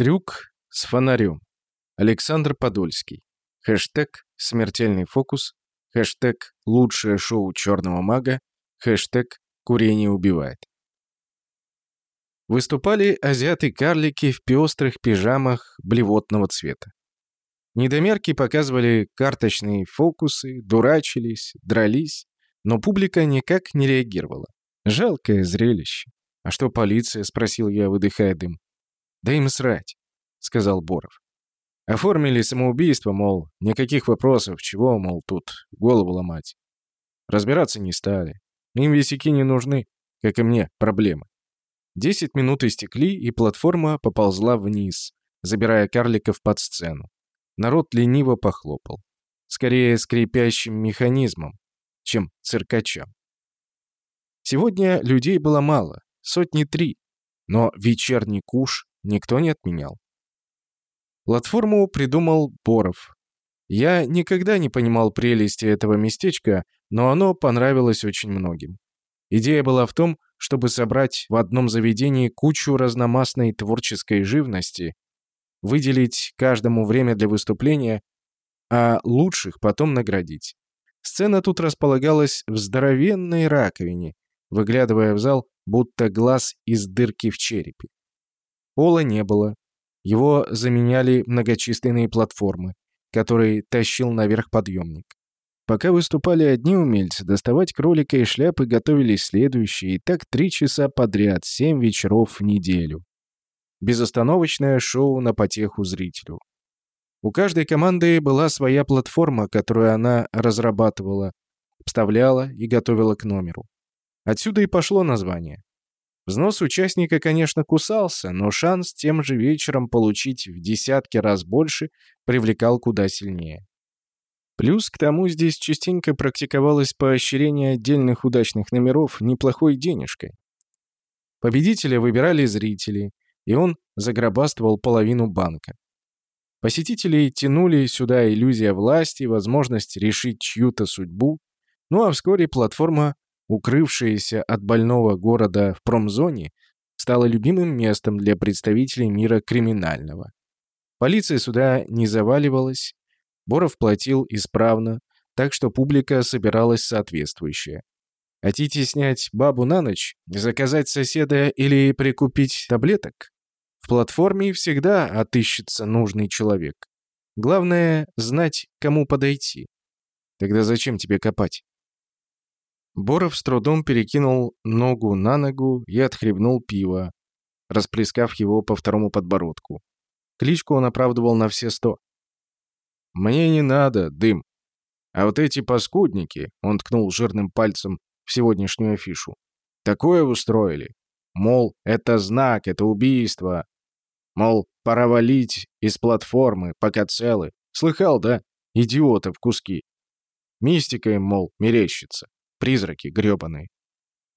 Трюк с фонарем. Александр Подольский. Хэштег «Смертельный фокус». Хэштег «Лучшее шоу черного мага». Хэштег «Курение убивает». Выступали азиаты-карлики в пестрых пижамах блевотного цвета. Недомерки показывали карточные фокусы, дурачились, дрались, но публика никак не реагировала. Жалкое зрелище. «А что полиция?» — спросил я, выдыхая дым. «Да им срать», — сказал Боров. Оформили самоубийство, мол, никаких вопросов, чего, мол, тут голову ломать. Разбираться не стали. Им висяки не нужны, как и мне, проблемы. Десять минут истекли, и платформа поползла вниз, забирая карликов под сцену. Народ лениво похлопал. Скорее скрипящим механизмом, чем циркачам. Сегодня людей было мало, сотни три, но вечерний куш никто не отменял. Платформу придумал Боров. Я никогда не понимал прелести этого местечка, но оно понравилось очень многим. Идея была в том, чтобы собрать в одном заведении кучу разномастной творческой живности, выделить каждому время для выступления, а лучших потом наградить. Сцена тут располагалась в здоровенной раковине, выглядывая в зал, будто глаз из дырки в черепе. Пола не было. Его заменяли многочисленные платформы, которые тащил наверх подъемник. Пока выступали одни умельцы, доставать кролика и шляпы готовились следующие, и так три часа подряд, семь вечеров в неделю. Безостановочное шоу на потеху зрителю. У каждой команды была своя платформа, которую она разрабатывала, вставляла и готовила к номеру. Отсюда и пошло название. Взнос участника, конечно, кусался, но шанс тем же вечером получить в десятки раз больше привлекал куда сильнее. Плюс к тому здесь частенько практиковалось поощрение отдельных удачных номеров неплохой денежкой. Победителя выбирали зрители, и он загробаствовал половину банка. Посетителей тянули сюда иллюзия власти, возможность решить чью-то судьбу, ну а вскоре платформа укрывшаяся от больного города в промзоне, стала любимым местом для представителей мира криминального. Полиция сюда не заваливалась, Боров платил исправно, так что публика собиралась соответствующая. Хотите снять бабу на ночь, заказать соседа или прикупить таблеток? В платформе всегда отыщется нужный человек. Главное — знать, кому подойти. Тогда зачем тебе копать? Боров с трудом перекинул ногу на ногу и отхлебнул пиво, расплескав его по второму подбородку. Кличку он оправдывал на все сто. «Мне не надо, дым. А вот эти паскудники», — он ткнул жирным пальцем в сегодняшнюю афишу, — «такое устроили. Мол, это знак, это убийство. Мол, пора валить из платформы, пока целы. Слыхал, да? Идиотов куски. Мистика им, мол, мерещится. Призраки грёбаные.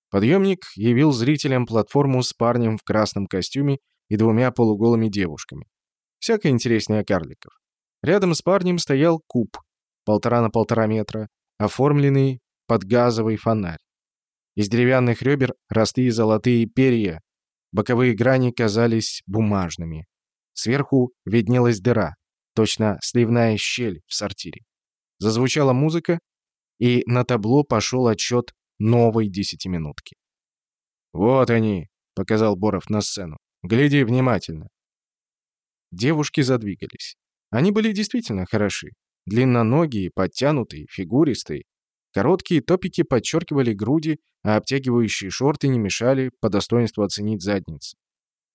Подъемник явил зрителям платформу с парнем в красном костюме и двумя полуголыми девушками. Всяко интереснее карликов. Рядом с парнем стоял куб, полтора на полтора метра, оформленный под газовый фонарь. Из деревянных ребер росли золотые перья, боковые грани казались бумажными. Сверху виднелась дыра, точно сливная щель в сортире. Зазвучала музыка, и на табло пошел отчет новой десятиминутки. «Вот они», — показал Боров на сцену. «Гляди внимательно». Девушки задвигались. Они были действительно хороши. Длинноногие, подтянутые, фигуристые. Короткие топики подчеркивали груди, а обтягивающие шорты не мешали по достоинству оценить задницы.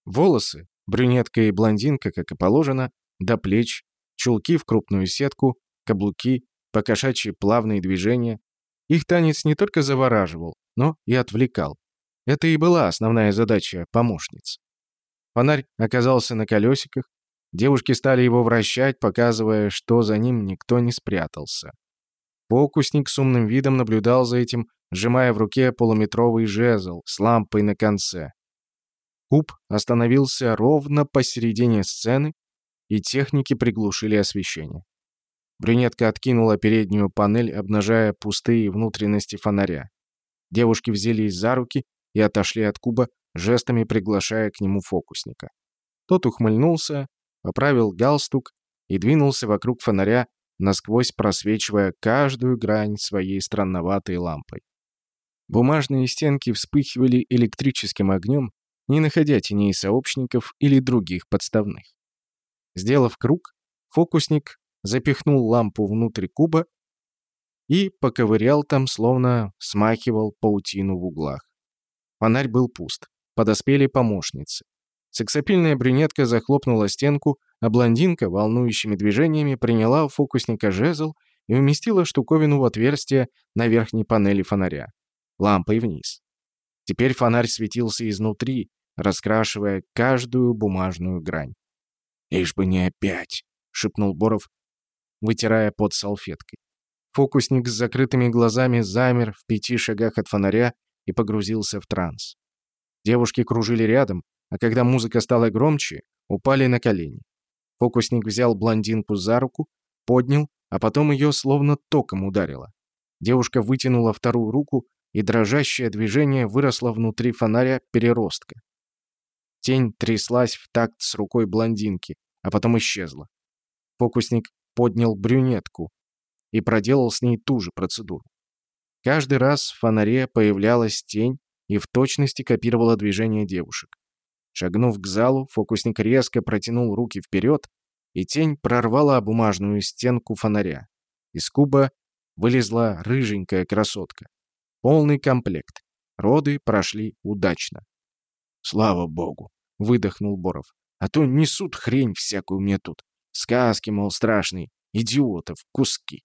Волосы, брюнетка и блондинка, как и положено, до плеч, чулки в крупную сетку, каблуки, покошачьи плавные движения. Их танец не только завораживал, но и отвлекал. Это и была основная задача помощниц. Фонарь оказался на колесиках, девушки стали его вращать, показывая, что за ним никто не спрятался. Фокусник с умным видом наблюдал за этим, сжимая в руке полуметровый жезл с лампой на конце. Куб остановился ровно посередине сцены, и техники приглушили освещение. Брюнетка откинула переднюю панель, обнажая пустые внутренности фонаря. Девушки взялись за руки и отошли от куба, жестами приглашая к нему фокусника. Тот ухмыльнулся, поправил галстук и двинулся вокруг фонаря, насквозь просвечивая каждую грань своей странноватой лампой. Бумажные стенки вспыхивали электрическим огнем, не находя теней сообщников или других подставных. Сделав круг, фокусник запихнул лампу внутрь куба и поковырял там, словно смахивал паутину в углах. Фонарь был пуст. Подоспели помощницы. Сексапильная брюнетка захлопнула стенку, а блондинка волнующими движениями приняла у фокусника жезл и уместила штуковину в отверстие на верхней панели фонаря, лампой вниз. Теперь фонарь светился изнутри, раскрашивая каждую бумажную грань. «Лишь бы не опять!» — шепнул Боров, вытирая под салфеткой. Фокусник с закрытыми глазами замер в пяти шагах от фонаря и погрузился в транс. Девушки кружили рядом, а когда музыка стала громче, упали на колени. Фокусник взял блондинку за руку, поднял, а потом ее словно током ударило. Девушка вытянула вторую руку, и дрожащее движение выросло внутри фонаря переростка. Тень тряслась в такт с рукой блондинки, а потом исчезла. Фокусник поднял брюнетку и проделал с ней ту же процедуру. Каждый раз в фонаре появлялась тень и в точности копировала движение девушек. Шагнув к залу, фокусник резко протянул руки вперед, и тень прорвала бумажную стенку фонаря. Из куба вылезла рыженькая красотка. Полный комплект. Роды прошли удачно. «Слава богу!» — выдохнул Боров. «А то несут хрень всякую мне тут. Сказки, мол, страшные. Идиотов, куски».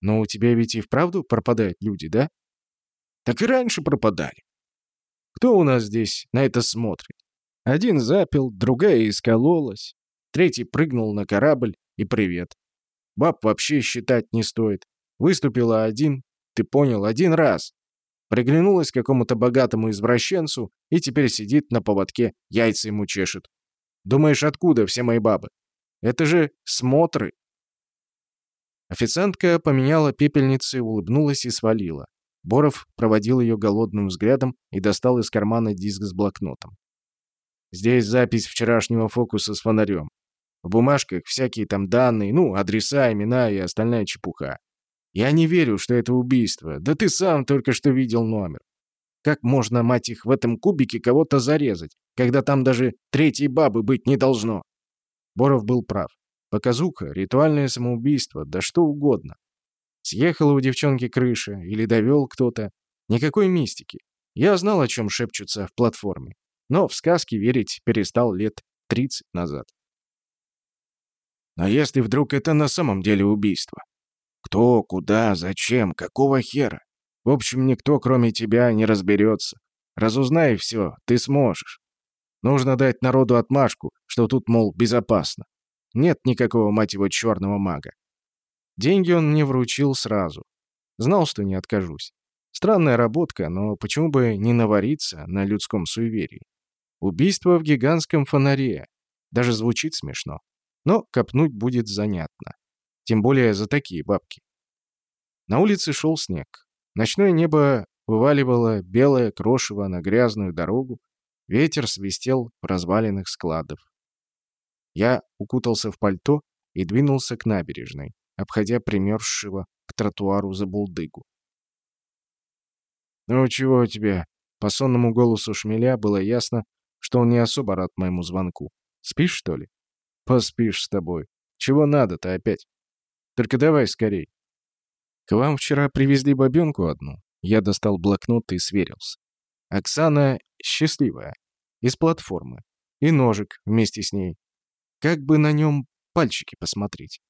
«Но у тебя ведь и вправду пропадают люди, да?» «Так и раньше пропадали. Кто у нас здесь на это смотрит? Один запил, другая искололась, третий прыгнул на корабль и привет. Баб вообще считать не стоит. Выступила один, ты понял, один раз. Приглянулась какому-то богатому извращенцу и теперь сидит на поводке, яйца ему чешет. Думаешь, откуда все мои бабы? Это же смотры. Официантка поменяла пепельницы, улыбнулась и свалила. Боров проводил ее голодным взглядом и достал из кармана диск с блокнотом. «Здесь запись вчерашнего фокуса с фонарем. В бумажках всякие там данные, ну, адреса, имена и остальная чепуха. Я не верю, что это убийство. Да ты сам только что видел номер. Как можно, мать их, в этом кубике кого-то зарезать, когда там даже третьей бабы быть не должно?» Боров был прав. Показуха, ритуальное самоубийство, да что угодно. Съехала у девчонки крыша или довел кто-то. Никакой мистики. Я знал, о чем шепчутся в платформе. Но в сказки верить перестал лет 30 назад. А если вдруг это на самом деле убийство? Кто, куда, зачем, какого хера? В общем, никто, кроме тебя, не разберется. Разузнай все, ты сможешь. Нужно дать народу отмашку, что тут, мол, безопасно. Нет никакого, мать его, черного мага. Деньги он мне вручил сразу. Знал, что не откажусь. Странная работка, но почему бы не навариться на людском суеверии? Убийство в гигантском фонаре. Даже звучит смешно. Но копнуть будет занятно. Тем более за такие бабки. На улице шел снег. Ночное небо вываливало белое крошево на грязную дорогу. Ветер свистел в развалинах складов. Я укутался в пальто и двинулся к набережной обходя примерзшего к тротуару за булдыгу. «Ну, чего тебе?» По сонному голосу шмеля было ясно, что он не особо рад моему звонку. «Спишь, что ли?» «Поспишь с тобой. Чего надо-то опять? Только давай скорей». «К вам вчера привезли бабенку одну». Я достал блокнот и сверился. Оксана счастливая. Из платформы. И ножик вместе с ней. Как бы на нем пальчики посмотреть.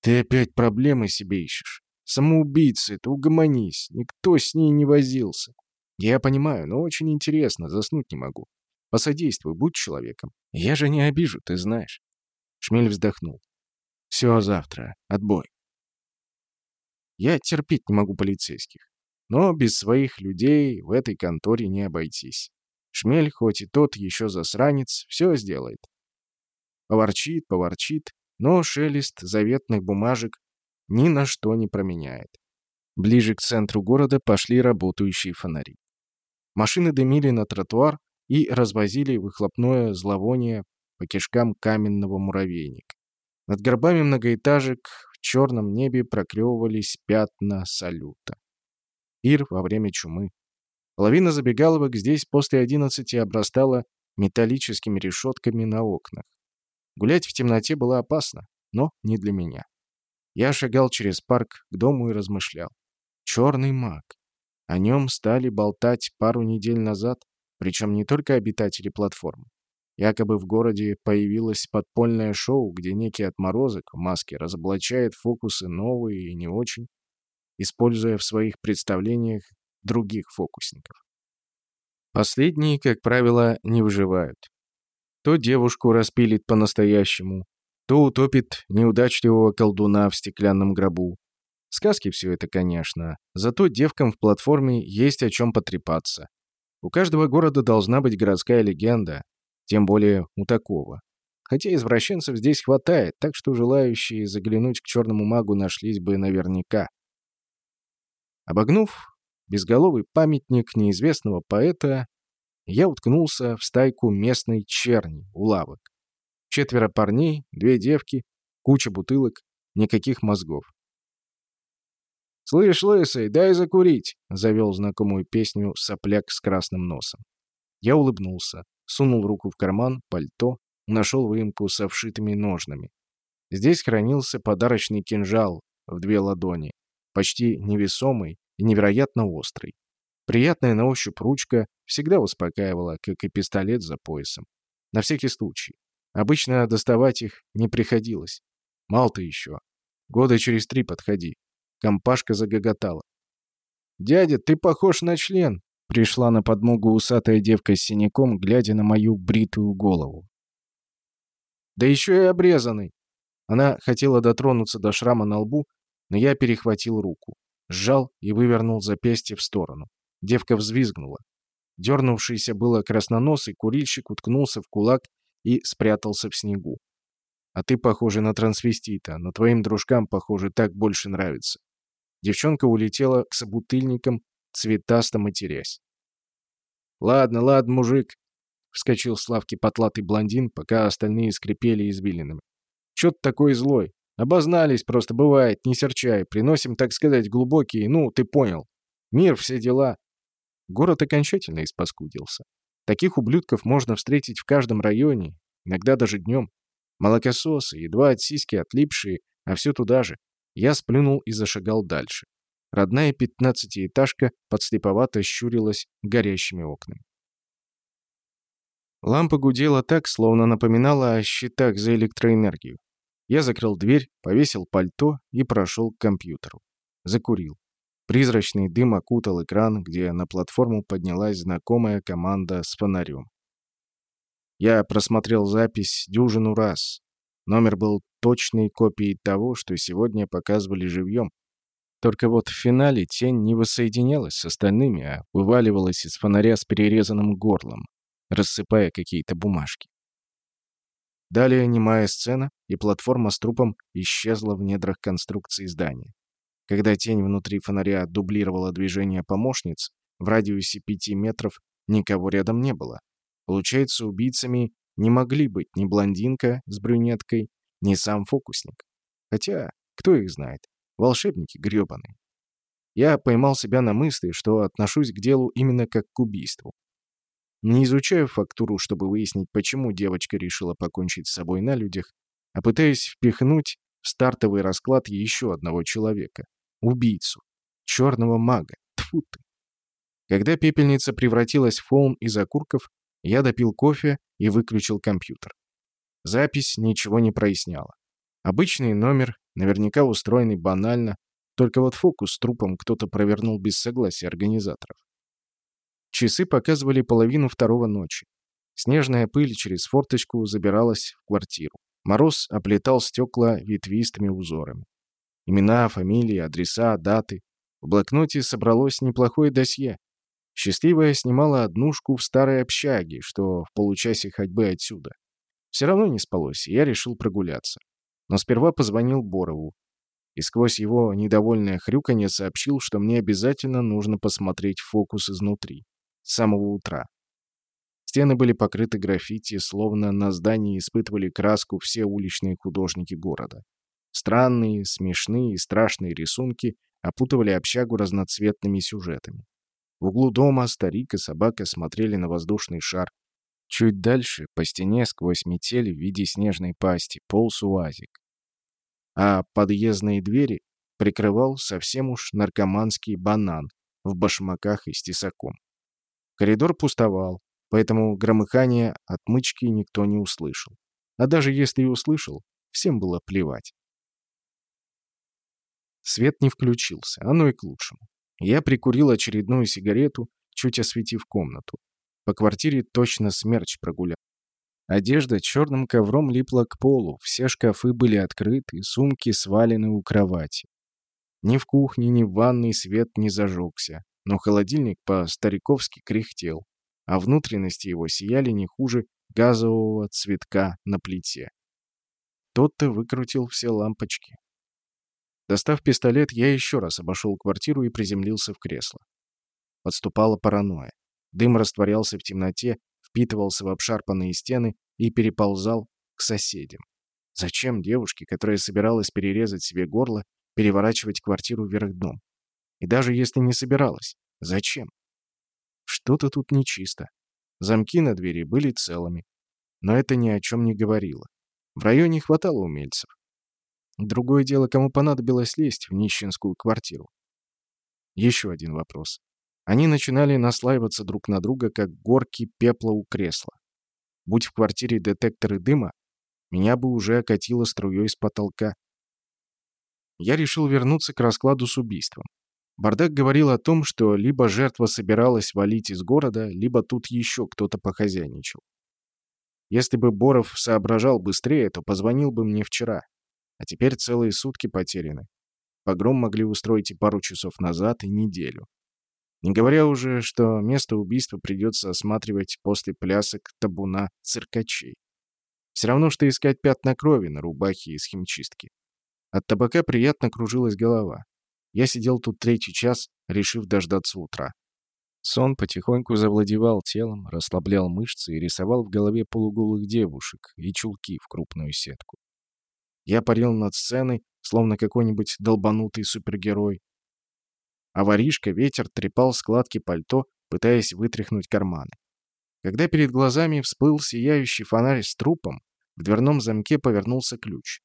Ты опять проблемы себе ищешь. Самоубийца это, угомонись. Никто с ней не возился. Я понимаю, но очень интересно, заснуть не могу. Посодействуй, будь человеком. Я же не обижу, ты знаешь. Шмель вздохнул. Все завтра. Отбой. Я терпеть не могу полицейских. Но без своих людей в этой конторе не обойтись. Шмель, хоть и тот еще засранец, все сделает. Поворчит, поворчит, но шелест заветных бумажек ни на что не променяет. Ближе к центру города пошли работающие фонари. Машины дымили на тротуар, и развозили выхлопное зловоние по кишкам каменного муравейника. Над горбами многоэтажек в черном небе проклевывались пятна салюта. Пир во время чумы. Половина забегаловок здесь после одиннадцати обрастала металлическими решетками на окнах. Гулять в темноте было опасно, но не для меня. Я шагал через парк к дому и размышлял. Черный маг. О нем стали болтать пару недель назад, причем не только обитатели платформы. Якобы в городе появилось подпольное шоу, где некий отморозок в маске разоблачает фокусы новые и не очень, используя в своих представлениях других фокусников. Последние, как правило, не выживают. То девушку распилит по-настоящему, то утопит неудачливого колдуна в стеклянном гробу. Сказки все это, конечно, зато девкам в платформе есть о чем потрепаться. У каждого города должна быть городская легенда, тем более у такого. Хотя извращенцев здесь хватает, так что желающие заглянуть к черному магу нашлись бы наверняка. Обогнув безголовый памятник неизвестного поэта, я уткнулся в стайку местной черни у лавок. Четверо парней, две девки, куча бутылок, никаких мозгов. «Слышь, лысый, дай закурить!» — завел знакомую песню сопляк с красным носом. Я улыбнулся сунул руку в карман, пальто, нашел выемку со вшитыми ножнами. Здесь хранился подарочный кинжал в две ладони, почти невесомый и невероятно острый. Приятная на ощупь ручка всегда успокаивала, как и пистолет за поясом. На всякий случай. Обычно доставать их не приходилось. Мал-то еще. Года через три подходи. Компашка загоготала. «Дядя, ты похож на член!» Пришла на подмогу усатая девка с синяком, глядя на мою бритую голову. «Да еще и обрезанный!» Она хотела дотронуться до шрама на лбу, но я перехватил руку, сжал и вывернул запястье в сторону. Девка взвизгнула. Дернувшийся было красноносый курильщик уткнулся в кулак и спрятался в снегу. «А ты, похоже, на трансвестита, но твоим дружкам, похоже, так больше нравится». Девчонка улетела к собутыльникам, цветасто матерясь. «Ладно, ладно, мужик», — вскочил с лавки потлатый блондин, пока остальные скрипели извилинами. «Чё ты такой злой? Обознались, просто бывает, не серчай. Приносим, так сказать, глубокие, ну, ты понял. Мир, все дела». Город окончательно испаскудился. Таких ублюдков можно встретить в каждом районе, иногда даже днем. Молокососы, едва от сиськи отлипшие, а все туда же. Я сплюнул и зашагал дальше. Родная пятнадцатиэтажка подслеповато щурилась горящими окнами. Лампа гудела так, словно напоминала о счетах за электроэнергию. Я закрыл дверь, повесил пальто и прошел к компьютеру. Закурил. Призрачный дым окутал экран, где на платформу поднялась знакомая команда с фонарем. Я просмотрел запись дюжину раз. Номер был точной копией того, что сегодня показывали живьем, только вот в финале тень не воссоединялась с остальными, а вываливалась из фонаря с перерезанным горлом, рассыпая какие-то бумажки. Далее немая сцена, и платформа с трупом исчезла в недрах конструкции здания. Когда тень внутри фонаря дублировала движение помощниц, в радиусе пяти метров никого рядом не было. Получается, убийцами не могли быть ни блондинка с брюнеткой, ни сам фокусник. Хотя, кто их знает? Волшебники грёбаные. Я поймал себя на мысли, что отношусь к делу именно как к убийству. Не изучаю фактуру, чтобы выяснить, почему девочка решила покончить с собой на людях, а пытаюсь впихнуть в стартовый расклад еще одного человека. Убийцу. Черного мага. Тьфу ты. Когда пепельница превратилась в холм из окурков, я допил кофе и выключил компьютер. Запись ничего не проясняла. Обычный номер, наверняка устроенный банально, только вот фокус с трупом кто-то провернул без согласия организаторов. Часы показывали половину второго ночи. Снежная пыль через форточку забиралась в квартиру. Мороз оплетал стекла ветвистыми узорами. Имена, фамилии, адреса, даты. В блокноте собралось неплохое досье. Счастливая снимала однушку в старой общаге, что в получасе ходьбы отсюда. Все равно не спалось, и я решил прогуляться. Но сперва позвонил Борову. И сквозь его недовольное хрюканье сообщил, что мне обязательно нужно посмотреть фокус изнутри. С самого утра. Стены были покрыты граффити, словно на здании испытывали краску все уличные художники города. Странные, смешные и страшные рисунки опутывали общагу разноцветными сюжетами. В углу дома старик и собака смотрели на воздушный шар. Чуть дальше, по стене, сквозь метель в виде снежной пасти, полз уазик. А подъездные двери прикрывал совсем уж наркоманский банан в башмаках и с тесаком. Коридор пустовал, поэтому громыхание отмычки никто не услышал. А даже если и услышал, всем было плевать. Свет не включился, оно и к лучшему. Я прикурил очередную сигарету, чуть осветив комнату. По квартире точно смерч прогулял. Одежда черным ковром липла к полу, все шкафы были открыты, сумки свалены у кровати. Ни в кухне, ни в ванной свет не зажегся, но холодильник по-стариковски кряхтел, а внутренности его сияли не хуже газового цветка на плите. Тот-то выкрутил все лампочки. Достав пистолет, я еще раз обошел квартиру и приземлился в кресло. Подступала паранойя. Дым растворялся в темноте, впитывался в обшарпанные стены и переползал к соседям. Зачем девушке, которая собиралась перерезать себе горло, переворачивать квартиру вверх дном? И даже если не собиралась, зачем? Что-то тут нечисто. Замки на двери были целыми. Но это ни о чем не говорило. В районе хватало умельцев. Другое дело, кому понадобилось лезть в нищенскую квартиру. Еще один вопрос. Они начинали наслаиваться друг на друга, как горки пепла у кресла. Будь в квартире детекторы дыма, меня бы уже окатило струей с потолка. Я решил вернуться к раскладу с убийством. Бардак говорил о том, что либо жертва собиралась валить из города, либо тут еще кто-то похозяйничал. Если бы Боров соображал быстрее, то позвонил бы мне вчера. А теперь целые сутки потеряны. Погром могли устроить и пару часов назад, и неделю. Не говоря уже, что место убийства придется осматривать после плясок табуна циркачей. Все равно, что искать пятна крови на рубахе из химчистки. От табака приятно кружилась голова. Я сидел тут третий час, решив дождаться утра. Сон потихоньку завладевал телом, расслаблял мышцы и рисовал в голове полуголых девушек и чулки в крупную сетку. Я парил над сценой, словно какой-нибудь долбанутый супергерой. А воришка ветер трепал складки пальто, пытаясь вытряхнуть карманы. Когда перед глазами всплыл сияющий фонарь с трупом, в дверном замке повернулся ключ.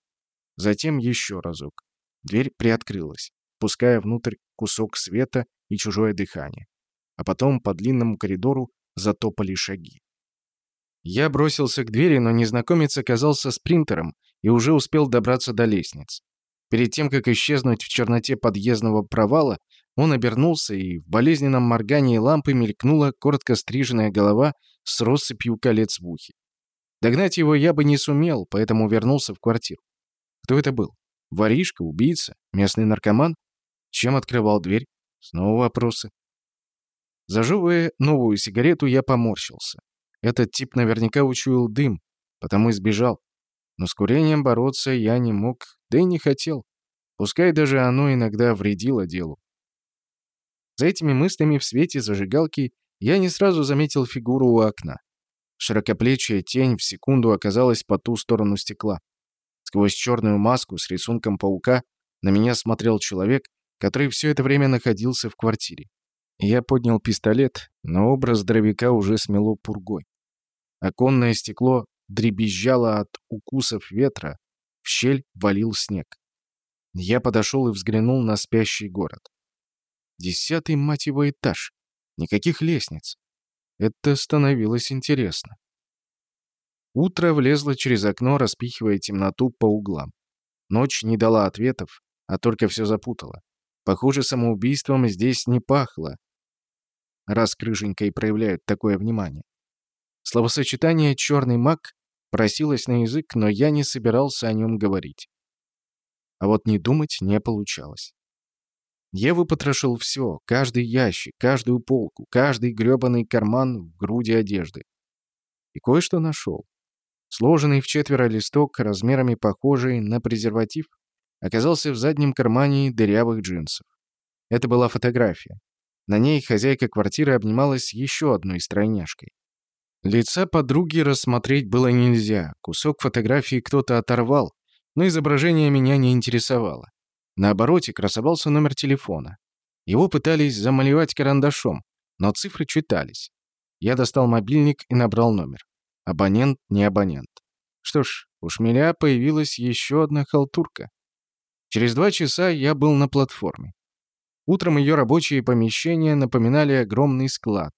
Затем еще разок. Дверь приоткрылась, пуская внутрь кусок света и чужое дыхание. А потом по длинному коридору затопали шаги. Я бросился к двери, но незнакомец оказался спринтером и уже успел добраться до лестниц. Перед тем, как исчезнуть в черноте подъездного провала, он обернулся, и в болезненном моргании лампы мелькнула коротко стриженная голова с россыпью колец в ухе. Догнать его я бы не сумел, поэтому вернулся в квартиру. Кто это был? Воришка, убийца, местный наркоман? Чем открывал дверь? Снова вопросы. Зажевывая новую сигарету, я поморщился. Этот тип наверняка учуял дым, потому и сбежал. Но с курением бороться я не мог, да и не хотел. Пускай даже оно иногда вредило делу. За этими мыслями в свете зажигалки я не сразу заметил фигуру у окна. Широкоплечья тень в секунду оказалась по ту сторону стекла. Сквозь черную маску с рисунком паука на меня смотрел человек, который все это время находился в квартире. Я поднял пистолет, но образ здоровяка уже смело пургой. Оконное стекло дребезжало от укусов ветра, в щель валил снег. Я подошел и взглянул на спящий город. Десятый, мать его, этаж. Никаких лестниц. Это становилось интересно. Утро влезло через окно, распихивая темноту по углам. Ночь не дала ответов, а только все запутала. Похоже, самоубийством здесь не пахло, раз крыженька и проявляют такое внимание. Словосочетание «черный маг» Просилось на язык, но я не собирался о нем говорить. А вот не думать не получалось. Я выпотрошил все, каждый ящик, каждую полку, каждый грёбаный карман в груди одежды. И кое-что нашел. Сложенный в четверо листок, размерами похожий на презерватив, оказался в заднем кармане дырявых джинсов. Это была фотография. На ней хозяйка квартиры обнималась еще одной стройняшкой. Лица подруги рассмотреть было нельзя. Кусок фотографии кто-то оторвал, но изображение меня не интересовало. На обороте красовался номер телефона. Его пытались замалевать карандашом, но цифры читались. Я достал мобильник и набрал номер. Абонент не абонент. Что ж, у шмеля появилась еще одна халтурка. Через два часа я был на платформе. Утром ее рабочие помещения напоминали огромный склад.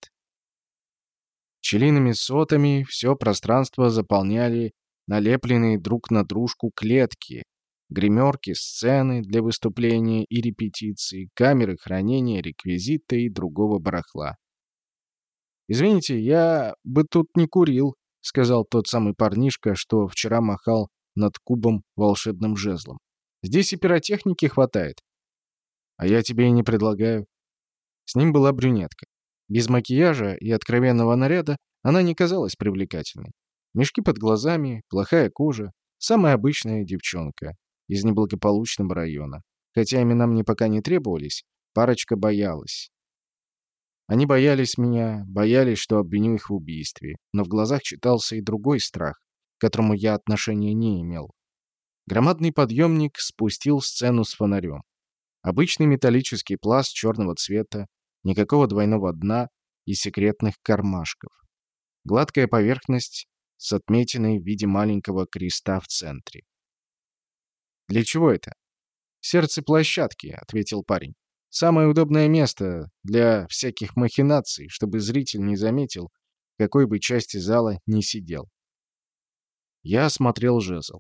Пчелиными сотами все пространство заполняли налепленные друг на дружку клетки, гримерки, сцены для выступления и репетиций, камеры хранения реквизита и другого барахла. «Извините, я бы тут не курил», — сказал тот самый парнишка, что вчера махал над кубом волшебным жезлом. «Здесь и пиротехники хватает». «А я тебе и не предлагаю». С ним была брюнетка. Без макияжа и откровенного наряда она не казалась привлекательной. Мешки под глазами, плохая кожа, самая обычная девчонка из неблагополучного района. Хотя имена мне пока не требовались, парочка боялась. Они боялись меня, боялись, что обвиню их в убийстве, но в глазах читался и другой страх, к которому я отношения не имел. Громадный подъемник спустил сцену с фонарем. Обычный металлический пласт черного цвета, никакого двойного дна и секретных кармашков. Гладкая поверхность с отметиной в виде маленького креста в центре. «Для чего это?» «Сердце площадки», — ответил парень. «Самое удобное место для всяких махинаций, чтобы зритель не заметил, какой бы части зала не сидел». Я осмотрел жезл.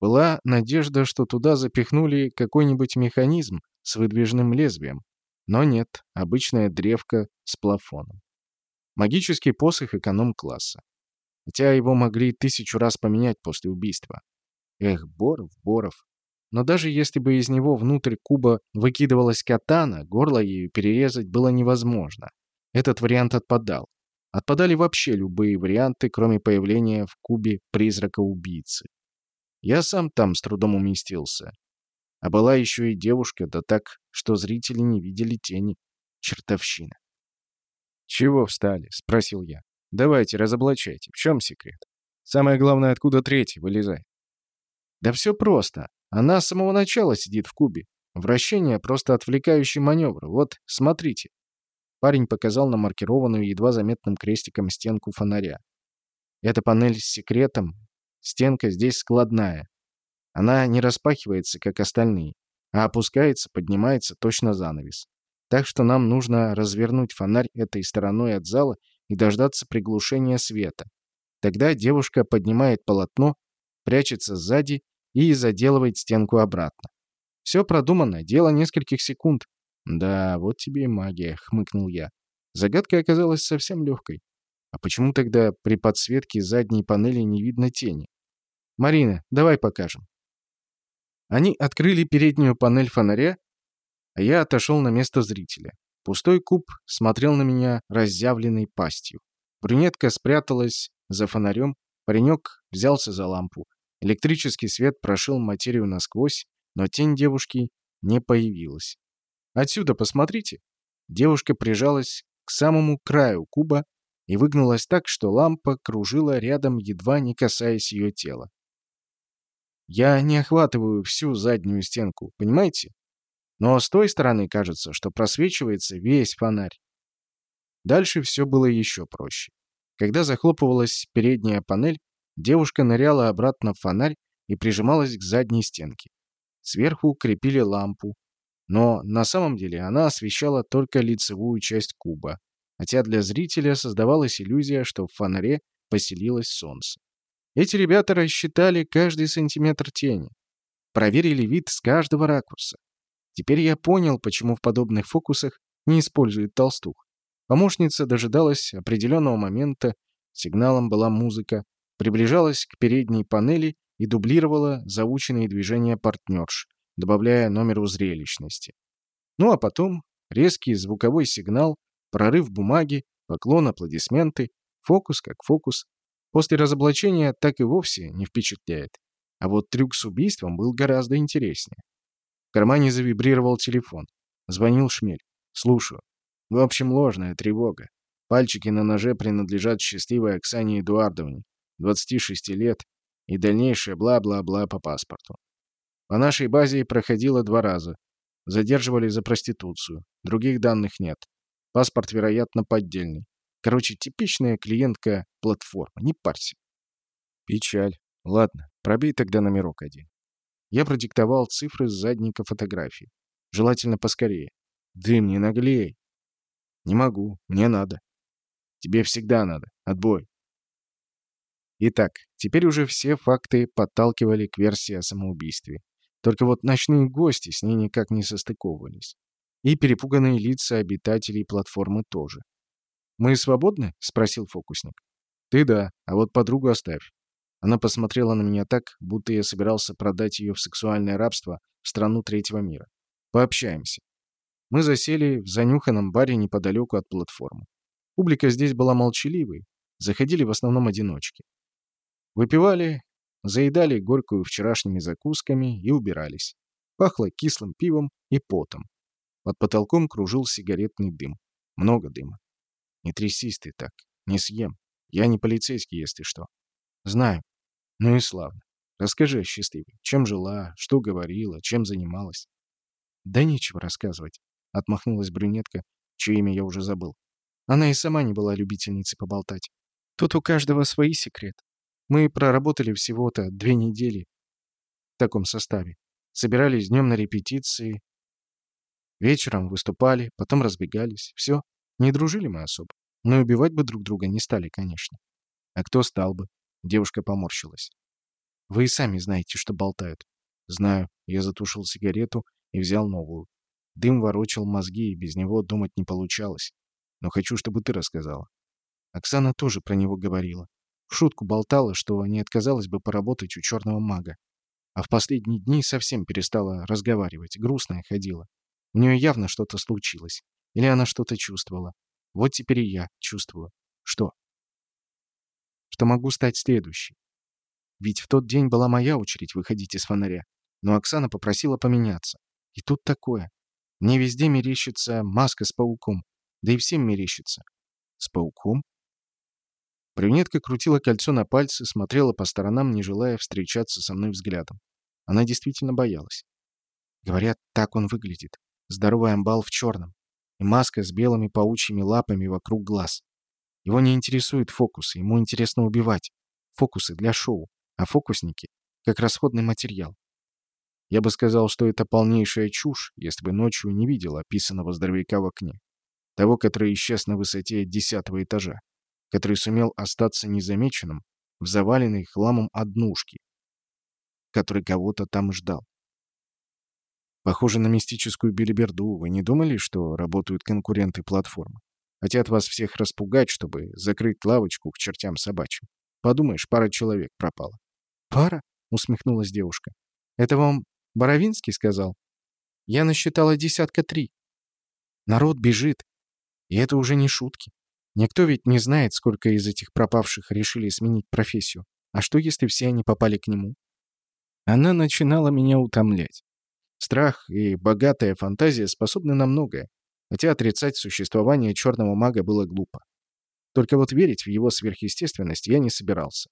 Была надежда, что туда запихнули какой-нибудь механизм с выдвижным лезвием. Но нет, обычная древка с плафоном. Магический посох эконом-класса. Хотя его могли тысячу раз поменять после убийства. Эх, Боров, Боров. Но даже если бы из него внутрь куба выкидывалась катана, горло ею перерезать было невозможно. Этот вариант отпадал. Отпадали вообще любые варианты, кроме появления в кубе призрака-убийцы. Я сам там с трудом уместился. А была еще и девушка, да так, что зрители не видели тени. Чертовщина. «Чего встали?» — спросил я. «Давайте, разоблачайте. В чем секрет? Самое главное, откуда третий вылезает?» Да все просто. Она с самого начала сидит в кубе. Вращение — просто отвлекающий маневр. Вот, смотрите. Парень показал на маркированную едва заметным крестиком стенку фонаря. Эта панель с секретом. Стенка здесь складная. Она не распахивается, как остальные, а опускается, поднимается точно занавес. Так что нам нужно развернуть фонарь этой стороной от зала и дождаться приглушения света. Тогда девушка поднимает полотно, прячется сзади и заделывает стенку обратно. Все продумано, дело нескольких секунд. Да, вот тебе и магия, хмыкнул я. Загадка оказалась совсем легкой. А почему тогда при подсветке задней панели не видно тени? Марина, давай покажем. Они открыли переднюю панель фонаря, а я отошел на место зрителя. Пустой куб смотрел на меня разъявленной пастью. Брюнетка спряталась за фонарем, паренек взялся за лампу, Электрический свет прошил материю насквозь, но тень девушки не появилась. «Отсюда посмотрите!» Девушка прижалась к самому краю куба и выгнулась так, что лампа кружила рядом, едва не касаясь ее тела. Я не охватываю всю заднюю стенку, понимаете? Но с той стороны кажется, что просвечивается весь фонарь. Дальше все было еще проще. Когда захлопывалась передняя панель, Девушка ныряла обратно в фонарь и прижималась к задней стенке. Сверху крепили лампу, но на самом деле она освещала только лицевую часть куба, хотя для зрителя создавалась иллюзия, что в фонаре поселилось солнце. Эти ребята рассчитали каждый сантиметр тени, проверили вид с каждого ракурса. Теперь я понял, почему в подобных фокусах не используют толстух. Помощница дожидалась определенного момента, сигналом была музыка, приближалась к передней панели и дублировала заученные движения партнерш, добавляя номеру зрелищности. Ну а потом резкий звуковой сигнал, прорыв бумаги, поклон, аплодисменты, фокус как фокус. После разоблачения так и вовсе не впечатляет. А вот трюк с убийством был гораздо интереснее. В кармане завибрировал телефон. Звонил Шмель. «Слушаю. В общем, ложная тревога. Пальчики на ноже принадлежат счастливой Оксане Эдуардовне, 26 лет, и дальнейшее бла-бла-бла по паспорту. По нашей базе проходило два раза. Задерживали за проституцию. Других данных нет. Паспорт, вероятно, поддельный. Короче, типичная клиентка платформы. Не парься. Печаль. Ладно, пробей тогда номерок один. Я продиктовал цифры с задника фотографии. Желательно поскорее. Дым, не наглей. Не могу, мне надо. Тебе всегда надо. Отбой. Итак, теперь уже все факты подталкивали к версии о самоубийстве. Только вот ночные гости с ней никак не состыковывались. И перепуганные лица обитателей платформы тоже. «Мы свободны?» — спросил фокусник. «Ты да, а вот подругу оставь». Она посмотрела на меня так, будто я собирался продать ее в сексуальное рабство в страну третьего мира. «Пообщаемся». Мы засели в занюханном баре неподалеку от платформы. Публика здесь была молчаливой, заходили в основном одиночки. Выпивали, заедали горькую вчерашними закусками и убирались. Пахло кислым пивом и потом. Под потолком кружил сигаретный дым. Много дыма. Не трясись ты так. Не съем. Я не полицейский, если что. Знаю. Ну и славно. Расскажи, счастливый, чем жила, что говорила, чем занималась. Да нечего рассказывать. Отмахнулась брюнетка, чье имя я уже забыл. Она и сама не была любительницей поболтать. Тут у каждого свои секреты. Мы проработали всего-то две недели в таком составе. Собирались днем на репетиции, вечером выступали, потом разбегались. Все, не дружили мы особо. Но убивать бы друг друга не стали, конечно. А кто стал бы? Девушка поморщилась. Вы и сами знаете, что болтают. Знаю. Я затушил сигарету и взял новую. Дым ворочал мозги, и без него думать не получалось. Но хочу, чтобы ты рассказала. Оксана тоже про него говорила. В шутку болтала, что не отказалась бы поработать у черного мага. А в последние дни совсем перестала разговаривать, грустная ходила. У нее явно что-то случилось. Или она что-то чувствовала. Вот теперь и я чувствую. Что? Что могу стать следующей. Ведь в тот день была моя очередь выходить из фонаря. Но Оксана попросила поменяться. И тут такое. Мне везде мерещится маска с пауком. Да и всем мерещится. С пауком? Брюнетка крутила кольцо на пальце, смотрела по сторонам, не желая встречаться со мной взглядом. Она действительно боялась. Говорят, так он выглядит. Здоровый амбал в черном. И маска с белыми паучьими лапами вокруг глаз. Его не интересуют фокусы, ему интересно убивать. Фокусы для шоу, а фокусники — как расходный материал. Я бы сказал, что это полнейшая чушь, если бы ночью не видел описанного здоровяка в окне. Того, который исчез на высоте десятого этажа который сумел остаться незамеченным в заваленной хламом однушке, который кого-то там ждал. Похоже на мистическую билиберду. Вы не думали, что работают конкуренты платформы? Хотят вас всех распугать, чтобы закрыть лавочку к чертям собачьим. Подумаешь, пара человек пропала. «Пара?» — усмехнулась девушка. «Это вам Боровинский сказал?» «Я насчитала десятка три. Народ бежит. И это уже не шутки. Никто ведь не знает, сколько из этих пропавших решили сменить профессию. А что, если все они попали к нему? Она начинала меня утомлять. Страх и богатая фантазия способны на многое, хотя отрицать существование черного мага было глупо. Только вот верить в его сверхъестественность я не собирался.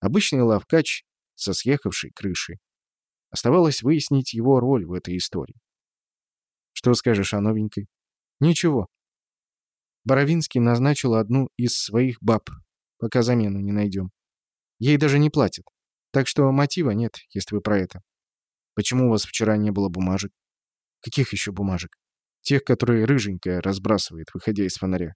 Обычный лавкач со съехавшей крышей. Оставалось выяснить его роль в этой истории. Что скажешь о новенькой? Ничего, Боровинский назначил одну из своих баб, пока замену не найдем. Ей даже не платят. Так что мотива нет, если вы про это. Почему у вас вчера не было бумажек? Каких еще бумажек? Тех, которые рыженькая разбрасывает, выходя из фонаря.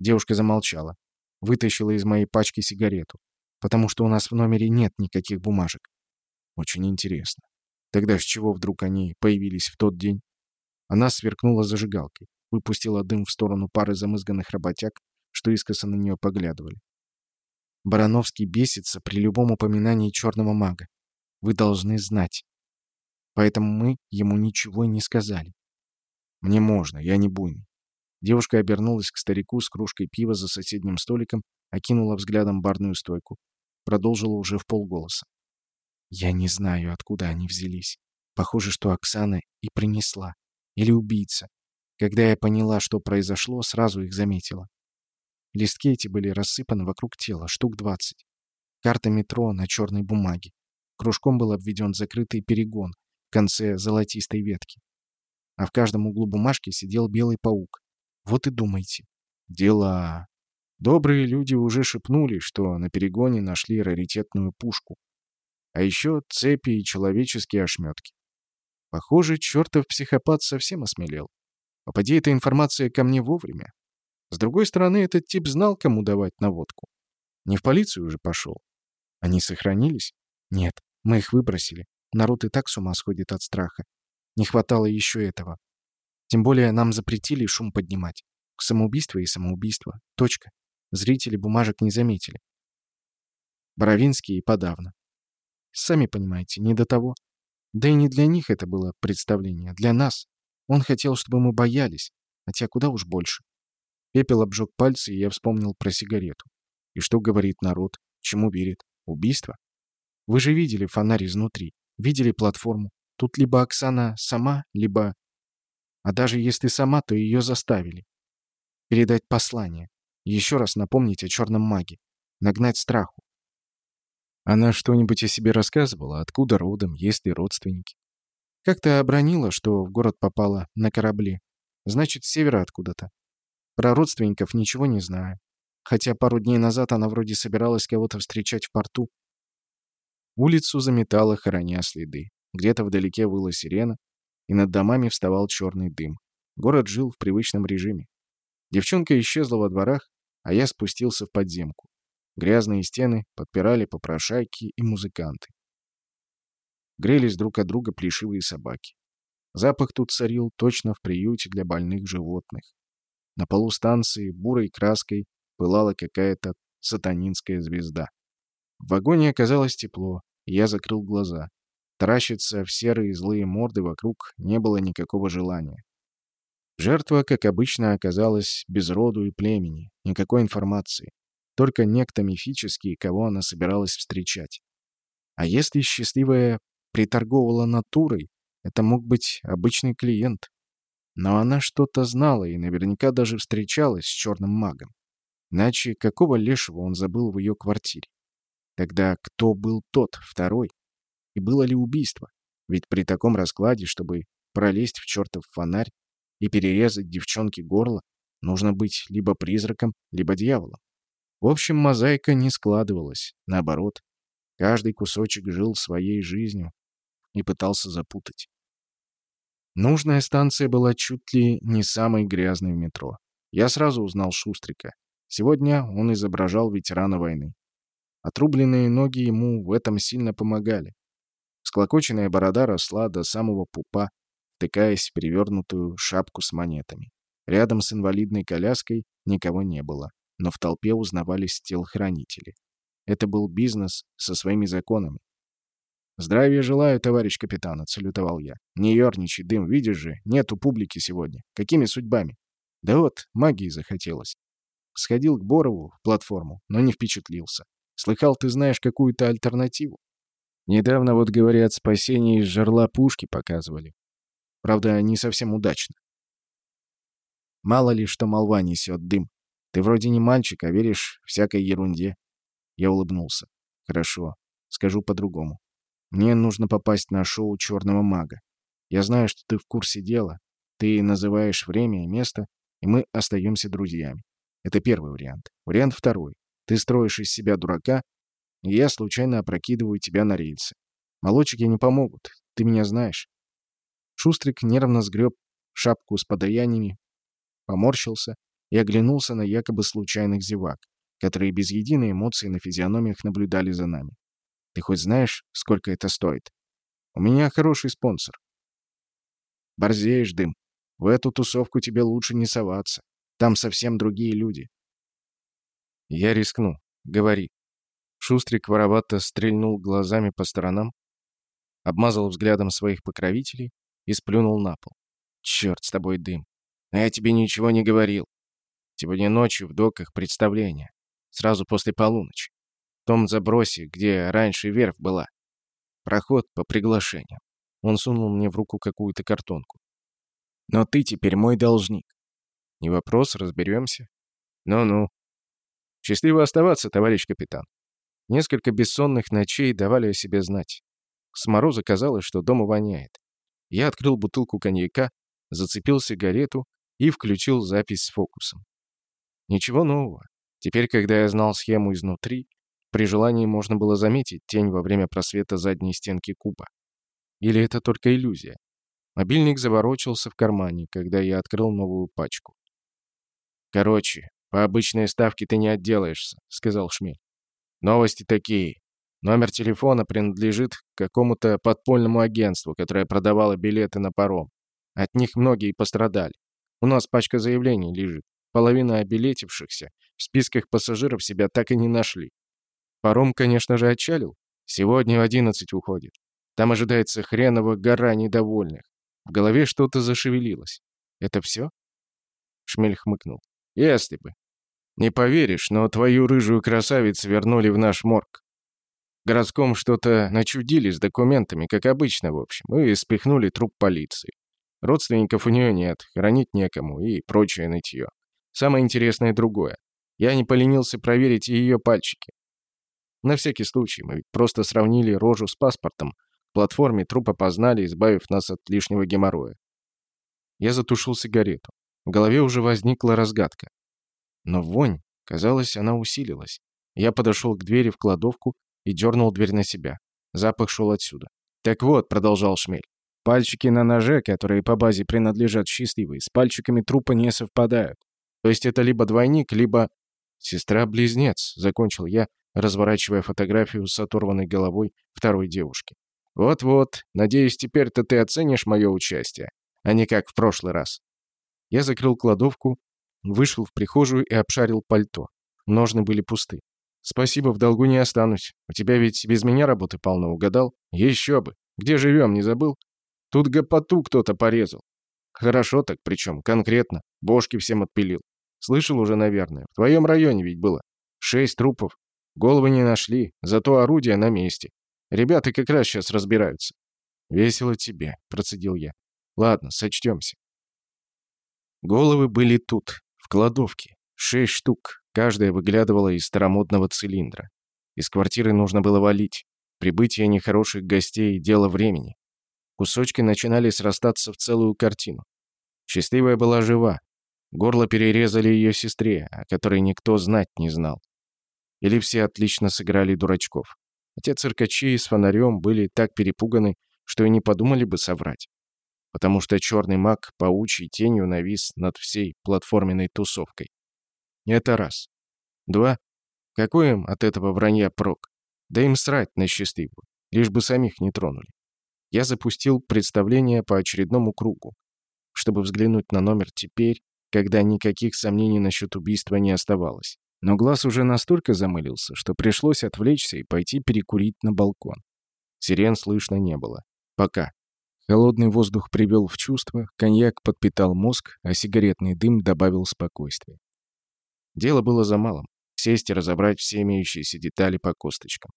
Девушка замолчала. Вытащила из моей пачки сигарету. Потому что у нас в номере нет никаких бумажек. Очень интересно. Тогда с чего вдруг они появились в тот день? Она сверкнула зажигалкой выпустила дым в сторону пары замызганных работяг, что искоса на нее поглядывали. Барановский бесится при любом упоминании черного мага. Вы должны знать. Поэтому мы ему ничего не сказали. Мне можно, я не буйный. Девушка обернулась к старику с кружкой пива за соседним столиком, окинула взглядом барную стойку. Продолжила уже в полголоса. Я не знаю, откуда они взялись. Похоже, что Оксана и принесла. Или убийца. Когда я поняла, что произошло, сразу их заметила. Листки эти были рассыпаны вокруг тела, штук двадцать. Карта метро на черной бумаге. Кружком был обведен закрытый перегон в конце золотистой ветки. А в каждом углу бумажки сидел белый паук. Вот и думайте. Дела. Добрые люди уже шепнули, что на перегоне нашли раритетную пушку. А еще цепи и человеческие ошметки. Похоже, чертов психопат совсем осмелел. Попади эта информация ко мне вовремя. С другой стороны, этот тип знал, кому давать наводку. Не в полицию уже пошел. Они сохранились? Нет, мы их выбросили. Народ и так с ума сходит от страха. Не хватало еще этого. Тем более нам запретили шум поднимать. Самоубийство и самоубийство. Точка. Зрители бумажек не заметили. Боровинский и подавно. Сами понимаете, не до того. Да и не для них это было представление, для нас. Он хотел, чтобы мы боялись, хотя куда уж больше. Пепел обжег пальцы, и я вспомнил про сигарету. И что говорит народ? Чему верит? Убийство? Вы же видели фонарь изнутри, видели платформу. Тут либо Оксана сама, либо... А даже если сама, то ее заставили. Передать послание. Еще раз напомнить о черном маге. Нагнать страху. Она что-нибудь о себе рассказывала? Откуда родом? Есть ли родственники? Как-то обронила, что в город попала на корабле. Значит, с севера откуда-то. Про родственников ничего не знаю. Хотя пару дней назад она вроде собиралась кого-то встречать в порту. Улицу заметала, хороня следы. Где-то вдалеке выла сирена, и над домами вставал черный дым. Город жил в привычном режиме. Девчонка исчезла во дворах, а я спустился в подземку. Грязные стены подпирали попрошайки и музыканты. Грелись друг от друга плешивые собаки. Запах тут царил точно в приюте для больных животных. На полу станции бурой краской пылала какая-то сатанинская звезда. В вагоне оказалось тепло, я закрыл глаза. Таращиться в серые злые морды вокруг не было никакого желания. Жертва, как обычно, оказалась без роду и племени, никакой информации. Только некто мифический, кого она собиралась встречать. А если счастливая приторговала натурой, это мог быть обычный клиент. Но она что-то знала и наверняка даже встречалась с черным магом. Иначе какого лешего он забыл в ее квартире? Тогда кто был тот, второй? И было ли убийство? Ведь при таком раскладе, чтобы пролезть в чертов фонарь и перерезать девчонке горло, нужно быть либо призраком, либо дьяволом. В общем, мозаика не складывалась. Наоборот, каждый кусочек жил своей жизнью и пытался запутать. Нужная станция была чуть ли не самой грязной в метро. Я сразу узнал Шустрика. Сегодня он изображал ветерана войны. Отрубленные ноги ему в этом сильно помогали. Склокоченная борода росла до самого пупа, втыкаясь в перевернутую шапку с монетами. Рядом с инвалидной коляской никого не было, но в толпе узнавались телохранители. Это был бизнес со своими законами. «Здравия желаю, товарищ капитан», — отсалютовал я. «Не ерничай, дым, видишь же, нету публики сегодня. Какими судьбами?» «Да вот, магии захотелось». Сходил к Борову в платформу, но не впечатлился. Слыхал, ты знаешь какую-то альтернативу? Недавно, вот говорят, спасение из жерла пушки показывали. Правда, не совсем удачно. Мало ли, что молва несет дым. Ты вроде не мальчик, а веришь всякой ерунде. Я улыбнулся. Хорошо, скажу по-другому. Мне нужно попасть на шоу «Черного мага». Я знаю, что ты в курсе дела. Ты называешь время и место, и мы остаемся друзьями. Это первый вариант. Вариант второй. Ты строишь из себя дурака, и я случайно опрокидываю тебя на рельсы. Молочки не помогут, ты меня знаешь. Шустрик нервно сгреб шапку с подаяниями, поморщился и оглянулся на якобы случайных зевак, которые без единой эмоции на физиономиях наблюдали за нами. Ты хоть знаешь, сколько это стоит? У меня хороший спонсор. Борзеешь, дым. В эту тусовку тебе лучше не соваться. Там совсем другие люди. Я рискну. Говори. Шустрик воровато стрельнул глазами по сторонам, обмазал взглядом своих покровителей и сплюнул на пол. «Черт с тобой, дым! А я тебе ничего не говорил. Сегодня ночью в доках представление. Сразу после полуночи том забросе, где раньше верфь была. Проход по приглашениям. Он сунул мне в руку какую-то картонку. Но ты теперь мой должник. Не вопрос, разберемся. Ну-ну. Счастливо оставаться, товарищ капитан. Несколько бессонных ночей давали о себе знать. С мороза казалось, что дома воняет. Я открыл бутылку коньяка, зацепил сигарету и включил запись с фокусом. Ничего нового. Теперь, когда я знал схему изнутри, при желании можно было заметить тень во время просвета задней стенки куба. Или это только иллюзия? Мобильник заворочился в кармане, когда я открыл новую пачку. «Короче, по обычной ставке ты не отделаешься», — сказал Шмель. «Новости такие. Номер телефона принадлежит какому-то подпольному агентству, которое продавало билеты на паром. От них многие пострадали. У нас пачка заявлений лежит. Половина обилетившихся в списках пассажиров себя так и не нашли. Паром, конечно же, отчалил. Сегодня в одиннадцать уходит. Там ожидается хреново гора недовольных. В голове что-то зашевелилось. Это все? Шмель хмыкнул. Если бы. Не поверишь, но твою рыжую красавицу вернули в наш морг. Городском что-то начудили с документами, как обычно, в общем, и спихнули труп полиции. Родственников у нее нет, хранить некому и прочее нытье. Самое интересное другое. Я не поленился проверить ее пальчики. На всякий случай, мы ведь просто сравнили рожу с паспортом. В платформе труп опознали, избавив нас от лишнего геморроя. Я затушил сигарету. В голове уже возникла разгадка. Но вонь, казалось, она усилилась. Я подошел к двери в кладовку и дернул дверь на себя. Запах шел отсюда. «Так вот», — продолжал Шмель, — «пальчики на ноже, которые по базе принадлежат счастливой, с пальчиками трупа не совпадают. То есть это либо двойник, либо...» «Сестра-близнец», — закончил я, разворачивая фотографию с оторванной головой второй девушки. «Вот-вот, надеюсь, теперь-то ты оценишь мое участие, а не как в прошлый раз». Я закрыл кладовку, вышел в прихожую и обшарил пальто. Ножны были пусты. «Спасибо, в долгу не останусь. У тебя ведь без меня работы полно, угадал? Еще бы. Где живем, не забыл? Тут гопоту кто-то порезал. Хорошо так, причем, конкретно. Бошки всем отпилил. Слышал уже, наверное. В твоем районе ведь было. Шесть трупов. Головы не нашли, зато орудия на месте. Ребята как раз сейчас разбираются. «Весело тебе», — процедил я. «Ладно, сочтемся». Головы были тут, в кладовке. Шесть штук. Каждая выглядывала из старомодного цилиндра. Из квартиры нужно было валить. Прибытие нехороших гостей — дело времени. Кусочки начинали срастаться в целую картину. Счастливая была жива. Горло перерезали ее сестре, о которой никто знать не знал. Или все отлично сыграли дурачков. Хотя циркачи с фонарем были так перепуганы, что и не подумали бы соврать. Потому что черный маг паучьей тенью навис над всей платформенной тусовкой. Это раз. Два. Какой им от этого вранья прок? Да им срать на счастливую, лишь бы самих не тронули. Я запустил представление по очередному кругу, чтобы взглянуть на номер теперь, когда никаких сомнений насчет убийства не оставалось. Но глаз уже настолько замылился, что пришлось отвлечься и пойти перекурить на балкон. Сирен слышно не было. Пока. Холодный воздух привел в чувство, коньяк подпитал мозг, а сигаретный дым добавил спокойствия. Дело было за малым — сесть и разобрать все имеющиеся детали по косточкам.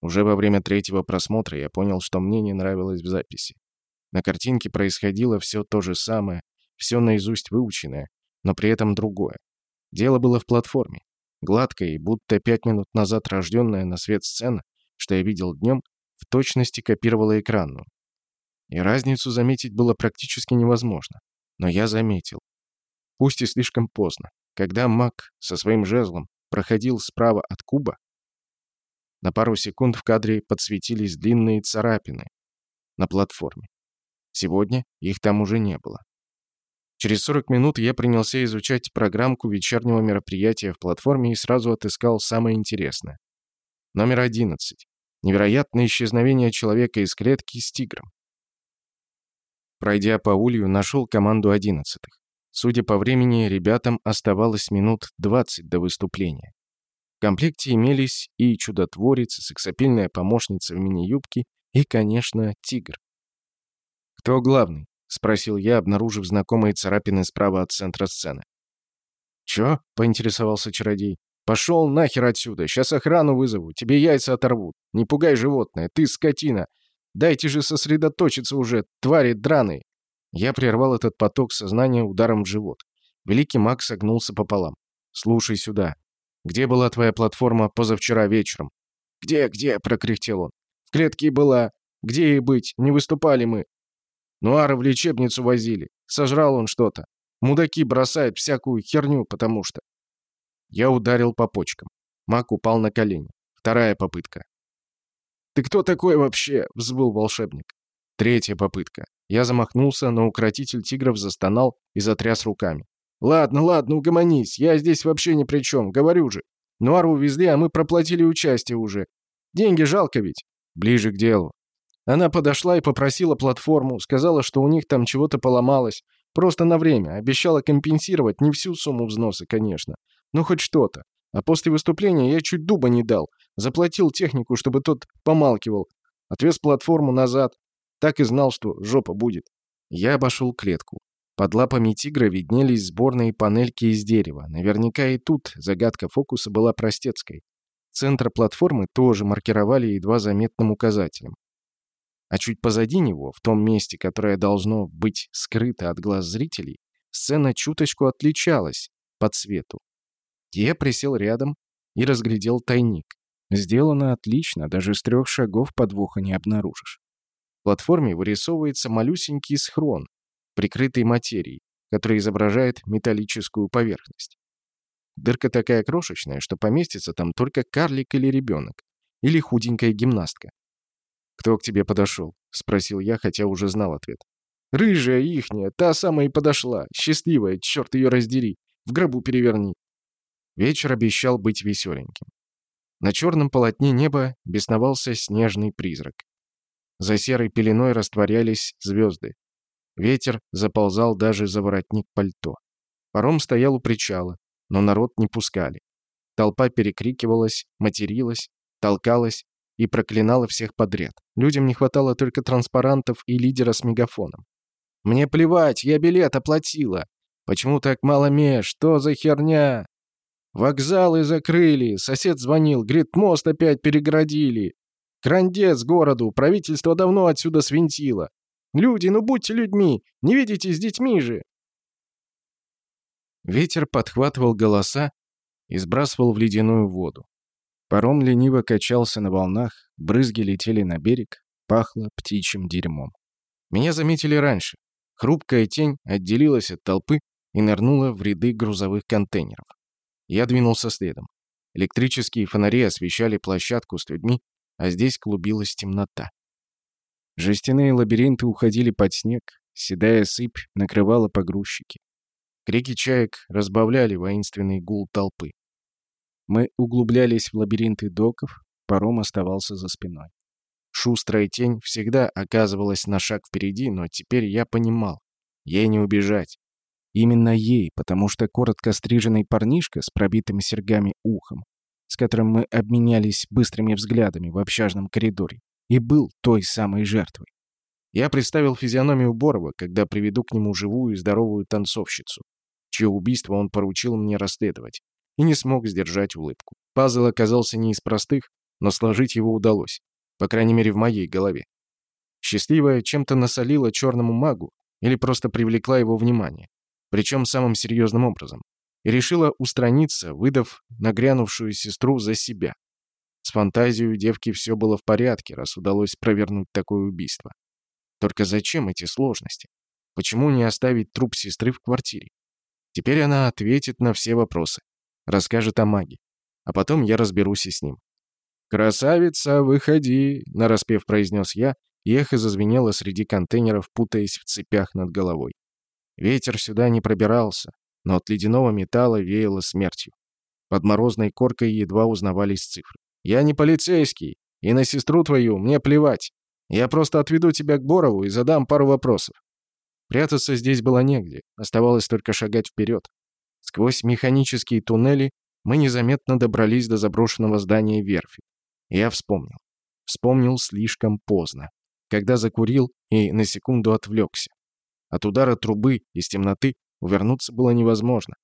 Уже во время третьего просмотра я понял, что мне не нравилось в записи. На картинке происходило все то же самое, все наизусть выученное, но при этом другое. Дело было в платформе. Гладкая и будто пять минут назад рожденная на свет сцена, что я видел днем, в точности копировала экранную. И разницу заметить было практически невозможно. Но я заметил. Пусть и слишком поздно. Когда маг со своим жезлом проходил справа от куба, на пару секунд в кадре подсветились длинные царапины на платформе. Сегодня их там уже не было. Через 40 минут я принялся изучать программку вечернего мероприятия в платформе и сразу отыскал самое интересное. Номер 11. Невероятное исчезновение человека из клетки с тигром. Пройдя по улью, нашел команду одиннадцатых. Судя по времени, ребятам оставалось минут 20 до выступления. В комплекте имелись и чудотворец, и сексапильная помощница в мини-юбке, и, конечно, тигр. «Кто главный?» — спросил я, обнаружив знакомые царапины справа от центра сцены. «Чё?» — поинтересовался чародей. «Пошел нахер отсюда! Сейчас охрану вызову, тебе яйца оторвут. Не пугай животное, ты скотина! Дайте же сосредоточиться уже, твари драные!» Я прервал этот поток сознания ударом в живот. Великий маг согнулся пополам. «Слушай сюда. Где была твоя платформа позавчера вечером?» «Где, где?» — прокряхтел он. «В клетке была. Где ей быть? Не выступали мы. Нуара в лечебницу возили. Сожрал он что-то. Мудаки бросают всякую херню, потому что...» Я ударил по почкам. Мак упал на колени. Вторая попытка. «Ты кто такой вообще?» — взвыл волшебник. Третья попытка. Я замахнулся, но укротитель тигров застонал и затряс руками. «Ладно, ладно, угомонись. Я здесь вообще ни при чем. Говорю же. Нуару увезли, а мы проплатили участие уже. Деньги жалко ведь». Ближе к делу. Она подошла и попросила платформу, сказала, что у них там чего-то поломалось. Просто на время. Обещала компенсировать, не всю сумму взноса, конечно. Но хоть что-то. А после выступления я чуть дуба не дал. Заплатил технику, чтобы тот помалкивал. Отвез платформу назад. Так и знал, что жопа будет. Я обошел клетку. Под лапами тигра виднелись сборные панельки из дерева. Наверняка и тут загадка фокуса была простецкой. Центр платформы тоже маркировали едва заметным указателем. А чуть позади него, в том месте, которое должно быть скрыто от глаз зрителей, сцена чуточку отличалась по цвету. Я присел рядом и разглядел тайник. Сделано отлично, даже с трех шагов подвоха не обнаружишь. В платформе вырисовывается малюсенький схрон, прикрытый материей, который изображает металлическую поверхность. Дырка такая крошечная, что поместится там только карлик или ребенок, или худенькая гимнастка. «Кто к тебе подошел?» — спросил я, хотя уже знал ответ. «Рыжая ихняя, та самая и подошла, счастливая, черт ее раздери, в гробу переверни». Вечер обещал быть веселеньким. На черном полотне неба бесновался снежный призрак. За серой пеленой растворялись звезды. Ветер заползал даже за воротник пальто. Паром стоял у причала, но народ не пускали. Толпа перекрикивалась, материлась, толкалась и проклинала всех подряд. Людям не хватало только транспарантов и лидера с мегафоном. «Мне плевать, я билет оплатила! Почему так мало мест? Что за херня?» Вокзалы закрыли, сосед звонил, говорит, мост опять переградили. Крандец городу, правительство давно отсюда свинтило. Люди, ну будьте людьми, не видите с детьми же. Ветер подхватывал голоса и сбрасывал в ледяную воду. Паром лениво качался на волнах, брызги летели на берег, пахло птичьим дерьмом. Меня заметили раньше. Хрупкая тень отделилась от толпы и нырнула в ряды грузовых контейнеров. Я двинулся следом. Электрические фонари освещали площадку с людьми, а здесь клубилась темнота. Жестяные лабиринты уходили под снег, седая сыпь накрывала погрузчики. Крики чаек разбавляли воинственный гул толпы. Мы углублялись в лабиринты доков, паром оставался за спиной. Шустрая тень всегда оказывалась на шаг впереди, но теперь я понимал, ей не убежать. Именно ей, потому что коротко стриженный парнишка с пробитыми серьгами ухом, с которым мы обменялись быстрыми взглядами в общажном коридоре, и был той самой жертвой. Я представил физиономию Борова, когда приведу к нему живую и здоровую танцовщицу, чье убийство он поручил мне расследовать, и не смог сдержать улыбку. Пазл оказался не из простых, но сложить его удалось, по крайней мере в моей голове. Счастливая чем-то насолила черному магу или просто привлекла его внимание причем самым серьезным образом, и решила устраниться, выдав нагрянувшую сестру за себя. С фантазией у девки все было в порядке, раз удалось провернуть такое убийство. Только зачем эти сложности? Почему не оставить труп сестры в квартире? Теперь она ответит на все вопросы, расскажет о маге, а потом я разберусь и с ним. «Красавица, выходи!» — нараспев произнес я, и эхо зазвенело среди контейнеров, путаясь в цепях над головой. Ветер сюда не пробирался, но от ледяного металла веяло смертью. Под морозной коркой едва узнавались цифры. «Я не полицейский, и на сестру твою мне плевать. Я просто отведу тебя к Борову и задам пару вопросов». Прятаться здесь было негде, оставалось только шагать вперед. Сквозь механические туннели мы незаметно добрались до заброшенного здания верфи. Я вспомнил. Вспомнил слишком поздно, когда закурил и на секунду отвлекся. От удара трубы из темноты увернуться было невозможно.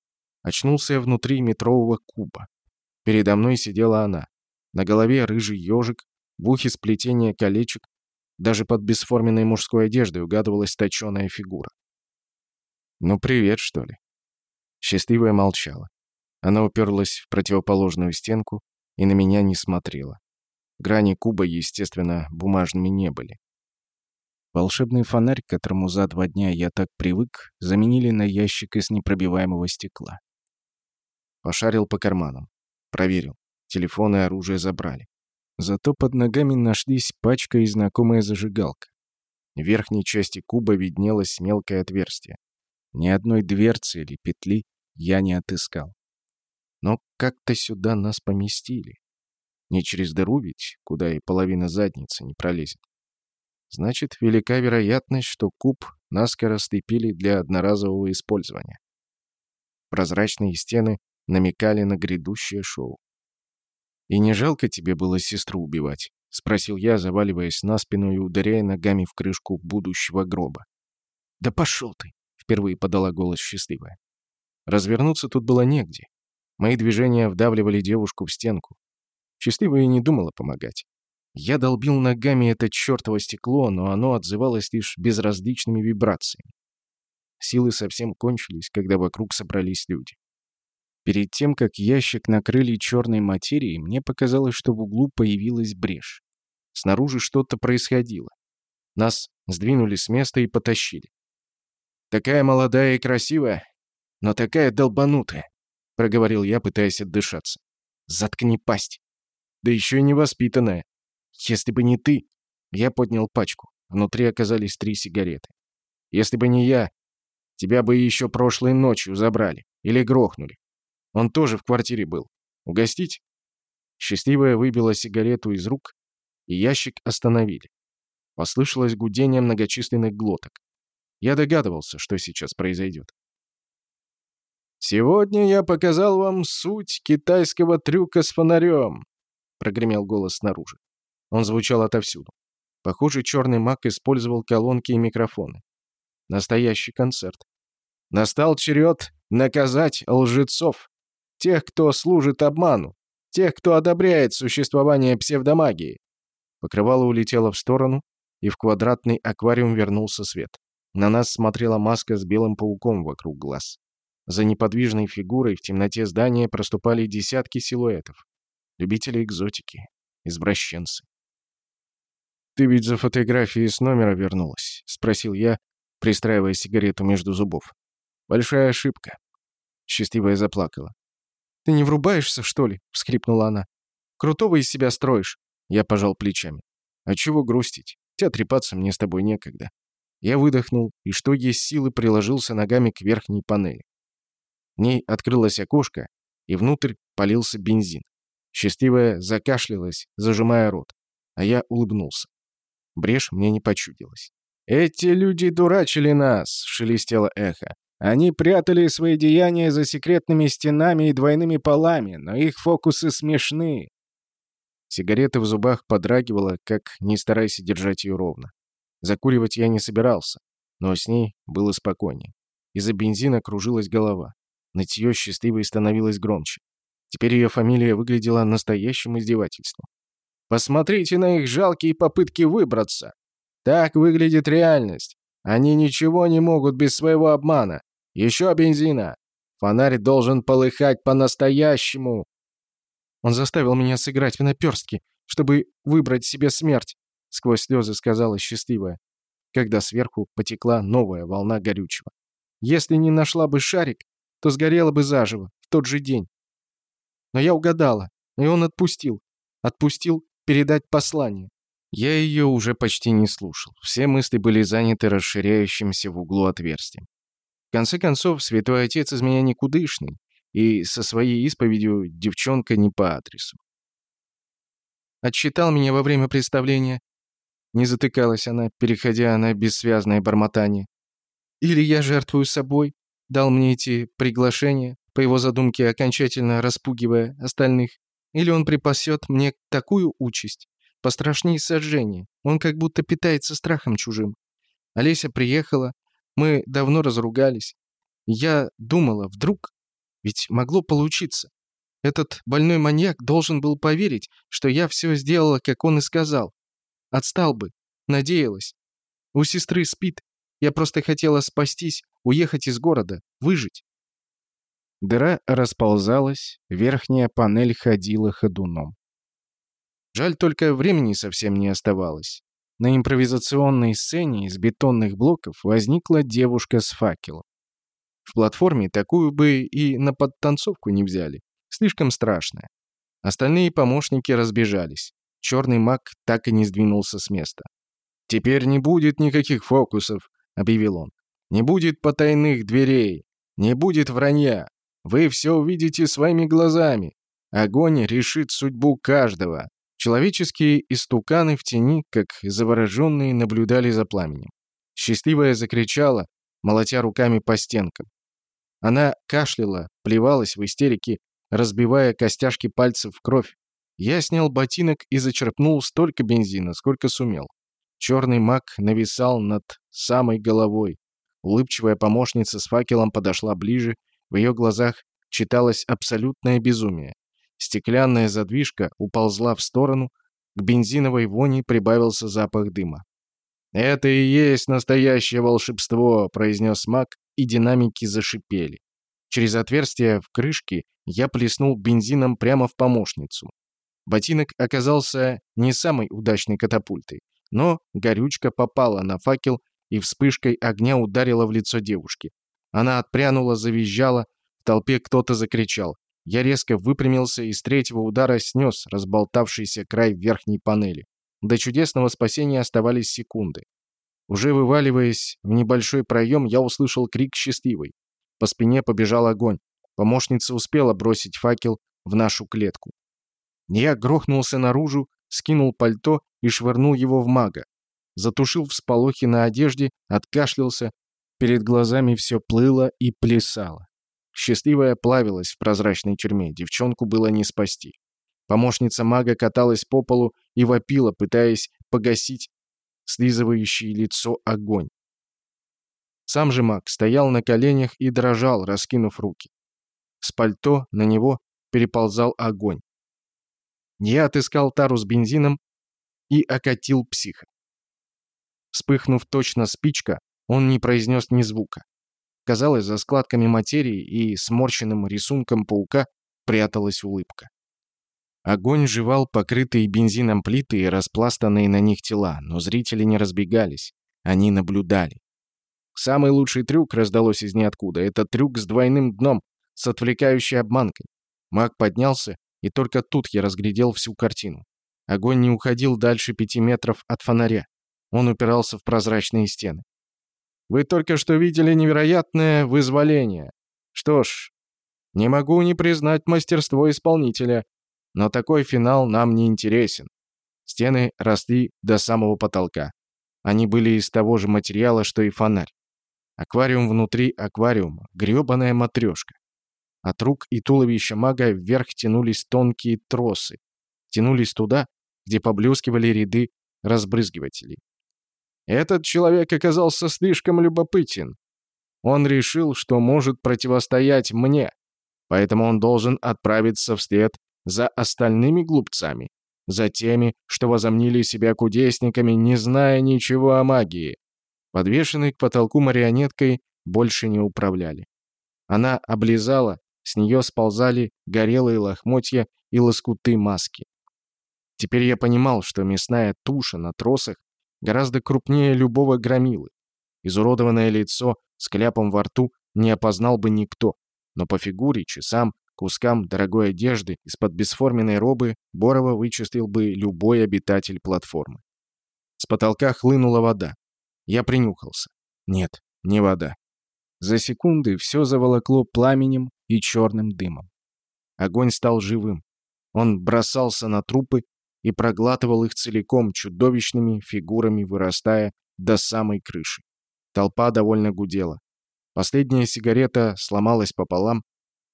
Очнулся я внутри метрового куба. Передо мной сидела она. На голове рыжий ежик, в ухе сплетение колечек. Даже под бесформенной мужской одеждой угадывалась точеная фигура. «Ну, привет, что ли?» Счастливая молчала. Она уперлась в противоположную стенку и на меня не смотрела. Грани куба, естественно, бумажными не были. Волшебный фонарь, к которому за два дня я так привык, заменили на ящик из непробиваемого стекла. Пошарил по карманам. Проверил. Телефон и оружие забрали. Зато под ногами нашлись пачка и знакомая зажигалка. В верхней части куба виднелось мелкое отверстие. Ни одной дверцы или петли я не отыскал. Но как-то сюда нас поместили. Не через дыру ведь, куда и половина задницы не пролезет. Значит, велика вероятность, что куб наскоро степили для одноразового использования. Прозрачные стены намекали на грядущее шоу. «И не жалко тебе было сестру убивать?» — спросил я, заваливаясь на спину и ударяя ногами в крышку будущего гроба. «Да пошел ты!» — впервые подала голос счастливая. Развернуться тут было негде. Мои движения вдавливали девушку в стенку. Счастливая не думала помогать. Я долбил ногами это чертово стекло, но оно отзывалось лишь безразличными вибрациями. Силы совсем кончились, когда вокруг собрались люди. Перед тем, как ящик накрыли черной материей, мне показалось, что в углу появилась брешь. Снаружи что-то происходило. Нас сдвинули с места и потащили. «Такая молодая и красивая, но такая долбанутая», — проговорил я, пытаясь отдышаться. «Заткни пасть!» «Да еще и невоспитанная!» «Если бы не ты...» Я поднял пачку. Внутри оказались три сигареты. «Если бы не я, тебя бы еще прошлой ночью забрали. Или грохнули. Он тоже в квартире был. Угостить?» Счастливая выбила сигарету из рук, и ящик остановили. Послышалось гудение многочисленных глоток. Я догадывался, что сейчас произойдет. «Сегодня я показал вам суть китайского трюка с фонарем», — прогремел голос снаружи. Он звучал отовсюду. Похоже, черный маг использовал колонки и микрофоны. Настоящий концерт. Настал черед наказать лжецов, тех, кто служит обману, тех, кто одобряет существование псевдомагии. Покрывало улетело в сторону, и в квадратный аквариум вернулся свет. На нас смотрела маска с белым пауком вокруг глаз. За неподвижной фигурой в темноте здания проступали десятки силуэтов. Любители экзотики, извращенцы. «Ты ведь за фотографией с номера вернулась?» — спросил я, пристраивая сигарету между зубов. «Большая ошибка». Счастливая заплакала. «Ты не врубаешься, что ли?» — всхрипнула она. «Крутого из себя строишь». Я пожал плечами. «А чего грустить? Тебя трепаться мне с тобой некогда». Я выдохнул и, что есть силы, приложился ногами к верхней панели. В ней открылось окошко, и внутрь полился бензин. Счастливая закашлялась, зажимая рот, а я улыбнулся. Брешь мне не почудилась. «Эти люди дурачили нас!» — шелестело эхо. «Они прятали свои деяния за секретными стенами и двойными полами, но их фокусы смешны!» Сигарета в зубах подрагивала, как не старайся держать ее ровно. Закуривать я не собирался, но с ней было спокойнее. Из-за бензина кружилась голова. Нытье счастливой становилось громче. Теперь ее фамилия выглядела настоящим издевательством. Посмотрите на их жалкие попытки выбраться. Так выглядит реальность. Они ничего не могут без своего обмана. Еще бензина. Фонарь должен полыхать по-настоящему. Он заставил меня сыграть в наперстки, чтобы выбрать себе смерть, сквозь слезы сказала счастливая, когда сверху потекла новая волна горючего. Если не нашла бы шарик, то сгорела бы заживо, в тот же день. Но я угадала, и он отпустил. Отпустил передать послание. Я ее уже почти не слушал. Все мысли были заняты расширяющимся в углу отверстием. В конце концов, святой отец из меня никудышный, и со своей исповедью девчонка не по адресу. Отчитал меня во время представления. Не затыкалась она, переходя на бессвязное бормотание. Или я жертвую собой, дал мне эти приглашения, по его задумке окончательно распугивая остальных. Или он припасет мне такую участь, пострашнее сожжения. Он как будто питается страхом чужим. Олеся приехала, мы давно разругались. Я думала, вдруг... Ведь могло получиться. Этот больной маньяк должен был поверить, что я все сделала, как он и сказал. Отстал бы. Надеялась. У сестры спит. Я просто хотела спастись, уехать из города, выжить. Дыра расползалась, верхняя панель ходила ходуном. Жаль, только времени совсем не оставалось. На импровизационной сцене из бетонных блоков возникла девушка с факелом. В платформе такую бы и на подтанцовку не взяли. Слишком страшная. Остальные помощники разбежались. Черный маг так и не сдвинулся с места. «Теперь не будет никаких фокусов», — объявил он. «Не будет потайных дверей. Не будет вранья. Вы все увидите своими глазами. Огонь решит судьбу каждого. Человеческие истуканы в тени, как завороженные, наблюдали за пламенем. Счастливая закричала, молотя руками по стенкам. Она кашляла, плевалась в истерике, разбивая костяшки пальцев в кровь. Я снял ботинок и зачерпнул столько бензина, сколько сумел. Черный маг нависал над самой головой. Улыбчивая помощница с факелом подошла ближе в ее глазах читалось абсолютное безумие. Стеклянная задвижка уползла в сторону, к бензиновой вони прибавился запах дыма. «Это и есть настоящее волшебство», — произнес маг, и динамики зашипели. Через отверстие в крышке я плеснул бензином прямо в помощницу. Ботинок оказался не самой удачной катапультой, но горючка попала на факел и вспышкой огня ударила в лицо девушки. Она отпрянула, завизжала. В толпе кто-то закричал. Я резко выпрямился и с третьего удара снес разболтавшийся край верхней панели. До чудесного спасения оставались секунды. Уже вываливаясь в небольшой проем, я услышал крик счастливый. По спине побежал огонь. Помощница успела бросить факел в нашу клетку. Я грохнулся наружу, скинул пальто и швырнул его в мага. Затушил всполохи на одежде, откашлялся, Перед глазами все плыло и плясало. Счастливая плавилась в прозрачной тюрьме, девчонку было не спасти. Помощница мага каталась по полу и вопила, пытаясь погасить слизывающий лицо огонь. Сам же маг стоял на коленях и дрожал, раскинув руки. С пальто на него переползал огонь. Я отыскал тару с бензином и окатил психа. Вспыхнув точно спичка, он не произнес ни звука. Казалось, за складками материи и сморщенным рисунком паука пряталась улыбка. Огонь жевал покрытые бензином плиты и распластанные на них тела, но зрители не разбегались. Они наблюдали. Самый лучший трюк раздалось из ниоткуда. Это трюк с двойным дном, с отвлекающей обманкой. Маг поднялся, и только тут я разглядел всю картину. Огонь не уходил дальше пяти метров от фонаря. Он упирался в прозрачные стены. Вы только что видели невероятное вызволение. Что ж, не могу не признать мастерство исполнителя, но такой финал нам не интересен. Стены росли до самого потолка. Они были из того же материала, что и фонарь. Аквариум внутри аквариума, грёбаная матрешка. От рук и туловища мага вверх тянулись тонкие тросы. Тянулись туда, где поблескивали ряды разбрызгивателей. Этот человек оказался слишком любопытен. Он решил, что может противостоять мне, поэтому он должен отправиться вслед за остальными глупцами, за теми, что возомнили себя кудесниками, не зная ничего о магии. Подвешенной к потолку марионеткой больше не управляли. Она облизала, с нее сползали горелые лохмотья и лоскуты маски. Теперь я понимал, что мясная туша на тросах гораздо крупнее любого громилы. Изуродованное лицо с кляпом во рту не опознал бы никто, но по фигуре, часам, кускам дорогой одежды из-под бесформенной робы Борова вычислил бы любой обитатель платформы. С потолка хлынула вода. Я принюхался. Нет, не вода. За секунды все заволокло пламенем и черным дымом. Огонь стал живым. Он бросался на трупы, и проглатывал их целиком, чудовищными фигурами вырастая до самой крыши. Толпа довольно гудела. Последняя сигарета сломалась пополам,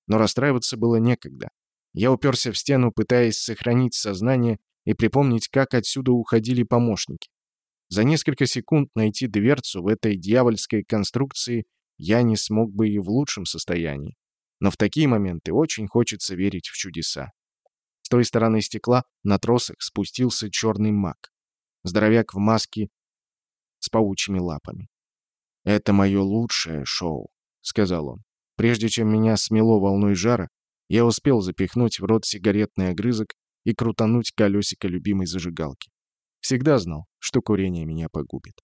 но расстраиваться было некогда. Я уперся в стену, пытаясь сохранить сознание и припомнить, как отсюда уходили помощники. За несколько секунд найти дверцу в этой дьявольской конструкции я не смог бы и в лучшем состоянии. Но в такие моменты очень хочется верить в чудеса той стороны стекла на тросах спустился черный маг. Здоровяк в маске с паучьими лапами. «Это мое лучшее шоу», — сказал он. Прежде чем меня смело волной жара, я успел запихнуть в рот сигаретный огрызок и крутануть колесико любимой зажигалки. Всегда знал, что курение меня погубит.